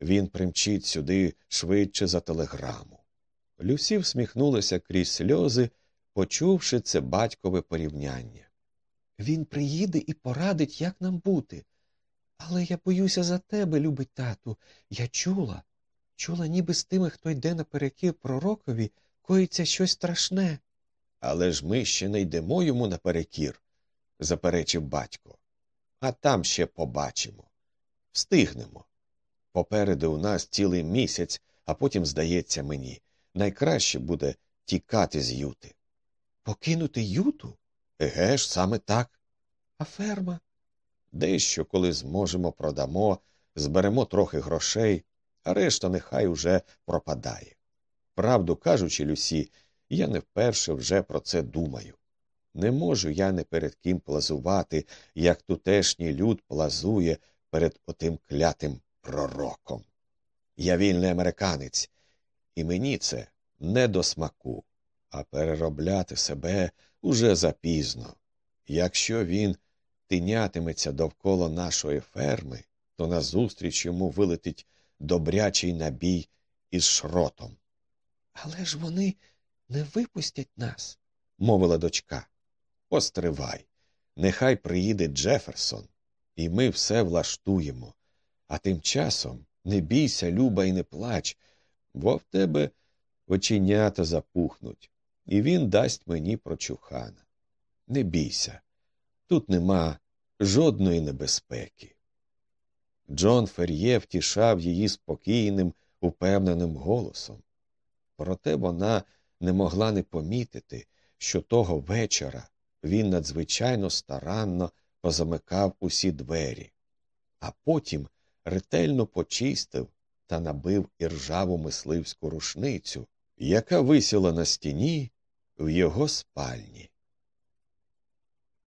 Він примчить сюди швидше за телеграму. Люсі всміхнулася крізь сльози, почувши це батькове порівняння. Він приїде і порадить, як нам бути. Але я боюся за тебе, любий тату. Я чула, чула, ніби з тими, хто йде наперекір пророкові, коїться щось страшне. Але ж ми ще не йдемо йому наперекір, заперечив батько. А там ще побачимо. Встигнемо. Попереду у нас цілий місяць, а потім, здається мені, найкраще буде тікати з юти. Покинути юту? Еге ж, саме так. А ферма? Дещо, коли зможемо, продамо, зберемо трохи грошей, а решта нехай уже пропадає. Правду кажучи, Люсі, я не вперше вже про це думаю. Не можу я не перед ким плазувати, як тутешній люд плазує перед отим клятим пророком. Я вільний американець, і мені це не до смаку, а переробляти себе уже запізно. Якщо він тинятиметься довкола нашої ферми, то назустріч йому вилетить добрячий набій із шротом. Але ж вони не випустять нас, мовила дочка. Постривай. Нехай приїде Джеферсон, і ми все влаштуємо. А тим часом не бійся, Люба, і не плач, бо в тебе оченята запухнуть, і він дасть мені прочухана. Не бійся, тут нема жодної небезпеки. Джон Фер'є втішав її спокійним, упевненим голосом. Проте вона не могла не помітити, що того вечора він надзвичайно старанно позамикав усі двері, а потім ретельно почистив та набив іржаву мисливську рушницю, яка висіла на стіні в його спальні.